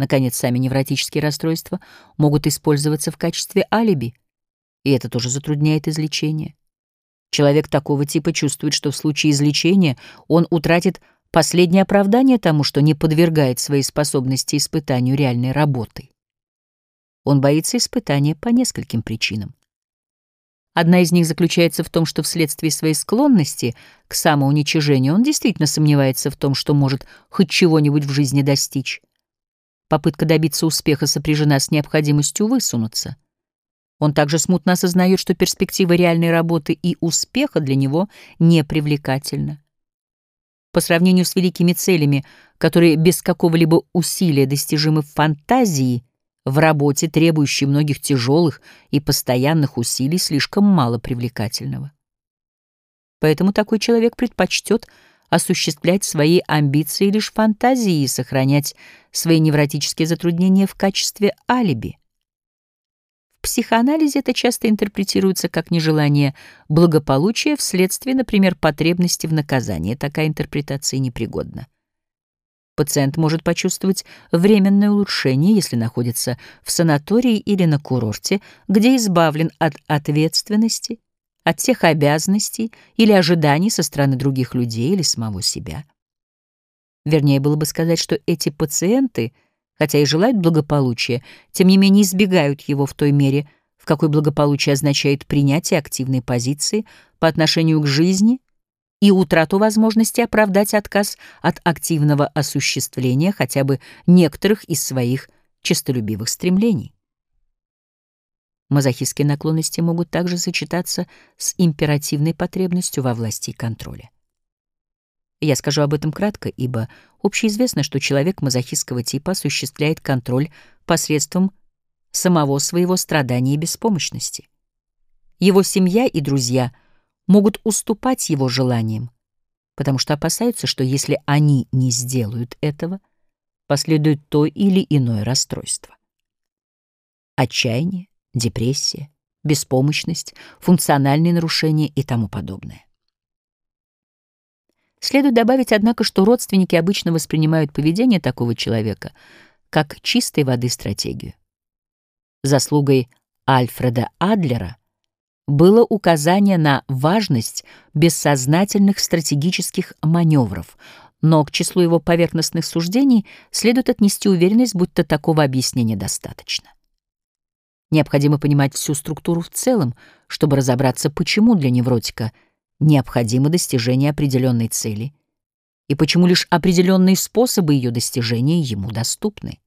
Наконец, сами невротические расстройства могут использоваться в качестве алиби, и это тоже затрудняет излечение. Человек такого типа чувствует, что в случае излечения он утратит последнее оправдание тому, что не подвергает свои способности испытанию реальной работой. Он боится испытания по нескольким причинам. Одна из них заключается в том, что вследствие своей склонности к самоуничижению он действительно сомневается в том, что может хоть чего-нибудь в жизни достичь. Попытка добиться успеха сопряжена с необходимостью высунуться. Он также смутно осознает, что перспектива реальной работы и успеха для него не привлекательна. По сравнению с великими целями, которые без какого-либо усилия достижимы в фантазии, в работе, требующей многих тяжелых и постоянных усилий, слишком мало привлекательного. Поэтому такой человек предпочтет осуществлять свои амбиции лишь фантазии и сохранять свои невротические затруднения в качестве алиби. В психоанализе это часто интерпретируется как нежелание благополучия вследствие, например, потребности в наказании. Такая интерпретация непригодна. Пациент может почувствовать временное улучшение, если находится в санатории или на курорте, где избавлен от ответственности, от тех обязанностей или ожиданий со стороны других людей или самого себя. Вернее было бы сказать, что эти пациенты — хотя и желают благополучия, тем не менее избегают его в той мере, в какой благополучие означает принятие активной позиции по отношению к жизни и утрату возможности оправдать отказ от активного осуществления хотя бы некоторых из своих честолюбивых стремлений. Мазохистские наклонности могут также сочетаться с императивной потребностью во власти и контроле. Я скажу об этом кратко, ибо общеизвестно, что человек мазохистского типа осуществляет контроль посредством самого своего страдания и беспомощности. Его семья и друзья могут уступать его желаниям, потому что опасаются, что если они не сделают этого, последует то или иное расстройство. Отчаяние, депрессия, беспомощность, функциональные нарушения и тому подобное. Следует добавить, однако, что родственники обычно воспринимают поведение такого человека как чистой воды стратегию. Заслугой Альфреда Адлера было указание на важность бессознательных стратегических маневров, но к числу его поверхностных суждений следует отнести уверенность, будто такого объяснения достаточно. Необходимо понимать всю структуру в целом, чтобы разобраться, почему для невротика – необходимо достижение определенной цели и почему лишь определенные способы ее достижения ему доступны.